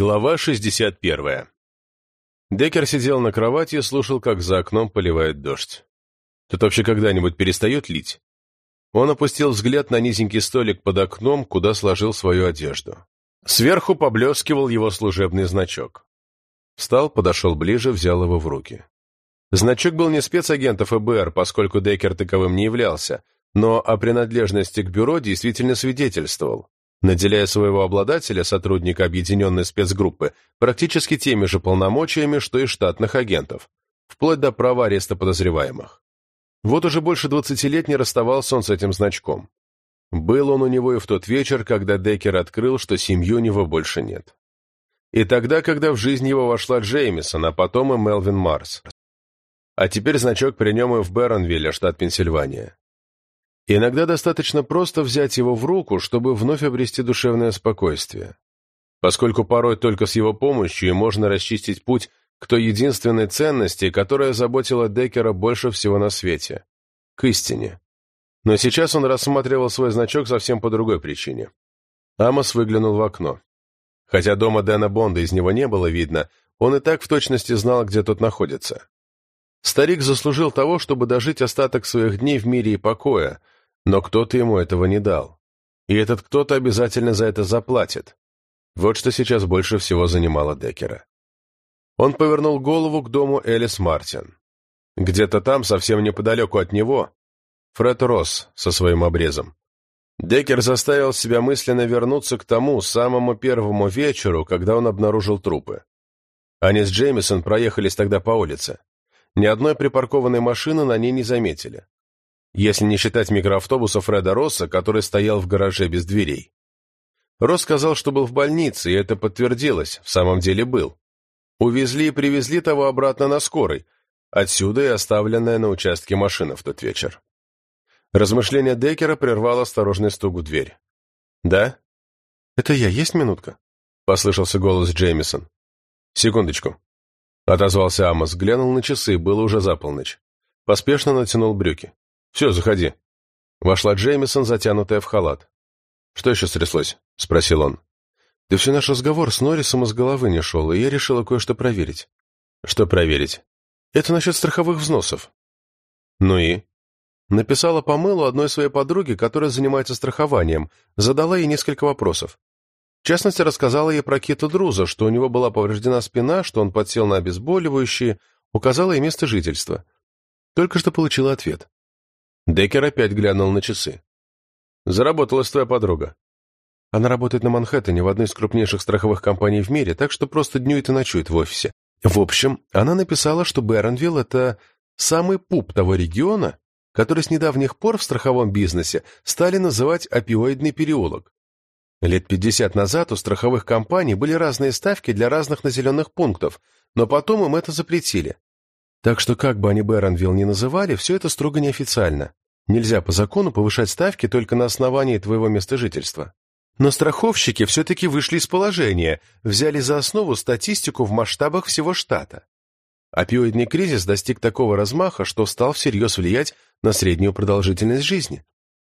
Глава 61. Деккер сидел на кровати и слушал, как за окном поливает дождь. Тут вообще когда-нибудь перестает лить? Он опустил взгляд на низенький столик под окном, куда сложил свою одежду. Сверху поблескивал его служебный значок. Встал, подошел ближе, взял его в руки. Значок был не спецагента ФБР, поскольку Деккер таковым не являлся, но о принадлежности к бюро действительно свидетельствовал наделяя своего обладателя, сотрудника объединенной спецгруппы, практически теми же полномочиями, что и штатных агентов, вплоть до права ареста подозреваемых. Вот уже больше двадцати лет не расставался он с этим значком. Был он у него и в тот вечер, когда Деккер открыл, что семьи у него больше нет. И тогда, когда в жизнь его вошла Джеймисон, а потом и Мелвин Марс. А теперь значок при нем и в Беронвилле, штат Пенсильвания. Иногда достаточно просто взять его в руку, чтобы вновь обрести душевное спокойствие. Поскольку порой только с его помощью можно расчистить путь к той единственной ценности, которая заботила Деккера больше всего на свете – к истине. Но сейчас он рассматривал свой значок совсем по другой причине. Амос выглянул в окно. Хотя дома Дэна Бонда из него не было видно, он и так в точности знал, где тот находится. Старик заслужил того, чтобы дожить остаток своих дней в мире и покоя – но кто-то ему этого не дал. И этот кто-то обязательно за это заплатит. Вот что сейчас больше всего занимало Деккера. Он повернул голову к дому Элис Мартин. Где-то там, совсем неподалеку от него, Фред Росс со своим обрезом. Деккер заставил себя мысленно вернуться к тому самому первому вечеру, когда он обнаружил трупы. Они с Джеймисон проехались тогда по улице. Ни одной припаркованной машины на ней не заметили если не считать микроавтобуса Фреда Росса, который стоял в гараже без дверей. Росс сказал, что был в больнице, и это подтвердилось, в самом деле был. Увезли и привезли того обратно на скорой, отсюда и оставленная на участке машина в тот вечер. Размышление Деккера прервал осторожный стук в дверь. «Да?» «Это я, есть минутка?» — послышался голос Джеймисон. «Секундочку». Отозвался Амос, глянул на часы, было уже за полночь. Поспешно натянул брюки. «Все, заходи». Вошла Джеймисон, затянутая в халат. «Что еще стряслось?» — спросил он. «Да все наш разговор с Норрисом из головы не шел, и я решила кое-что проверить». «Что проверить?» «Это насчет страховых взносов». «Ну и?» Написала по мылу одной своей подруге, которая занимается страхованием, задала ей несколько вопросов. В частности, рассказала ей про Кита Друза, что у него была повреждена спина, что он подсел на обезболивающие, указала ей место жительства. Только что получила ответ. Деккер опять глянул на часы. «Заработалась твоя подруга». Она работает на Манхэттене в одной из крупнейших страховых компаний в мире, так что просто днюет и ночует в офисе. В общем, она написала, что Бэронвилл — это самый пуп того региона, который с недавних пор в страховом бизнесе стали называть опиоидный переулок. Лет 50 назад у страховых компаний были разные ставки для разных населенных пунктов, но потом им это запретили. Так что как бы они Бэронвилл ни называли, все это строго неофициально. Нельзя по закону повышать ставки только на основании твоего места жительства. Но страховщики все-таки вышли из положения, взяли за основу статистику в масштабах всего штата. Опиоидный кризис достиг такого размаха, что стал всерьез влиять на среднюю продолжительность жизни.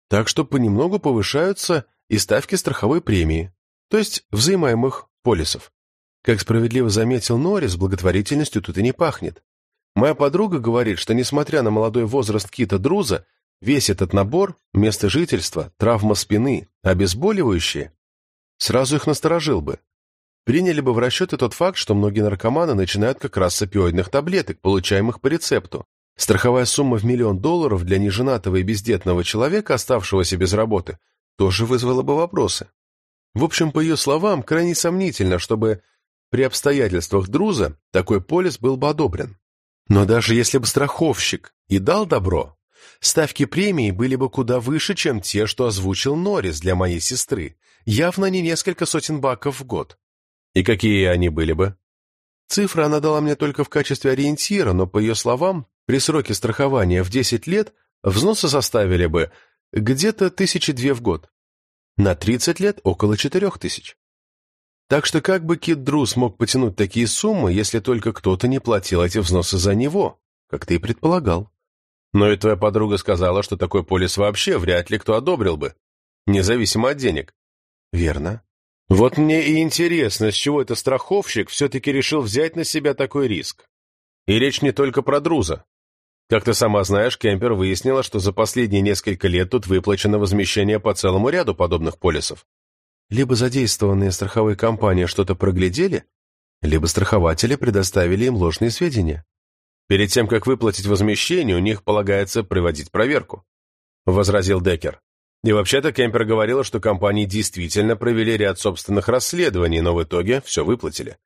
Так что понемногу повышаются и ставки страховой премии, то есть взаимаемых полисов. Как справедливо заметил Норрис, благотворительностью тут и не пахнет. Моя подруга говорит, что несмотря на молодой возраст Кита Друза, Весь этот набор, место жительства, травма спины, обезболивающие, сразу их насторожил бы. Приняли бы в расчет и тот факт, что многие наркоманы начинают как раз с опиоидных таблеток, получаемых по рецепту. Страховая сумма в миллион долларов для неженатого и бездетного человека, оставшегося без работы, тоже вызвала бы вопросы. В общем, по ее словам, крайне сомнительно, чтобы при обстоятельствах Друза такой полис был бы одобрен. Но даже если бы страховщик и дал добро, Ставки премии были бы куда выше, чем те, что озвучил Норрис для моей сестры. Явно не несколько сотен баков в год. И какие они были бы? Цифры она дала мне только в качестве ориентира, но, по ее словам, при сроке страхования в 10 лет взносы составили бы где-то тысячи две в год. На 30 лет около четырех тысяч. Так что как бы Кит Дру смог потянуть такие суммы, если только кто-то не платил эти взносы за него, как ты и предполагал? Но и твоя подруга сказала, что такой полис вообще вряд ли кто одобрил бы, независимо от денег. Верно. Вот мне и интересно, с чего это страховщик все-таки решил взять на себя такой риск. И речь не только про Друза. Как ты сама знаешь, Кемпер выяснила, что за последние несколько лет тут выплачено возмещение по целому ряду подобных полисов. Либо задействованные страховые компании что-то проглядели, либо страхователи предоставили им ложные сведения. Перед тем, как выплатить возмещение, у них полагается проводить проверку», — возразил Деккер. И вообще-то Кемпер говорила, что компании действительно провели ряд собственных расследований, но в итоге все выплатили.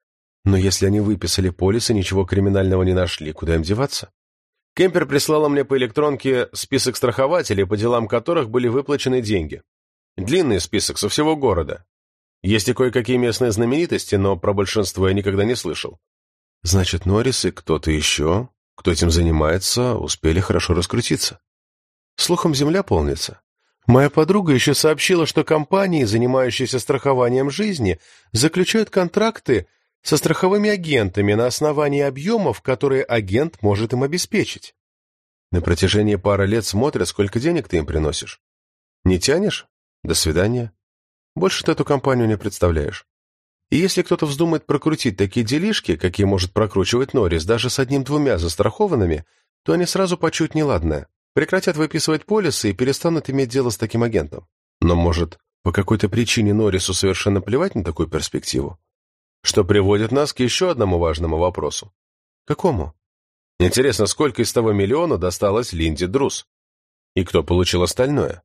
Но если они выписали полис и ничего криминального не нашли, куда им деваться? Кемпер прислала мне по электронке список страхователей, по делам которых были выплачены деньги. Длинный список со всего города. Есть и кое-какие местные знаменитости, но про большинство я никогда не слышал. Значит, Норрис и кто-то еще, кто этим занимается, успели хорошо раскрутиться. Слухом земля полнится. Моя подруга еще сообщила, что компании, занимающиеся страхованием жизни, заключают контракты со страховыми агентами на основании объемов, которые агент может им обеспечить. На протяжении пары лет смотрят, сколько денег ты им приносишь. Не тянешь? До свидания. Больше ты эту компанию не представляешь. И если кто-то вздумает прокрутить такие делишки, какие может прокручивать Норрис, даже с одним-двумя застрахованными, то они сразу почуют неладное, прекратят выписывать полисы и перестанут иметь дело с таким агентом. Но, может, по какой-то причине Норрису совершенно плевать на такую перспективу? Что приводит нас к еще одному важному вопросу. Какому? Интересно, сколько из того миллиона досталось Линде Друз? И кто получил остальное?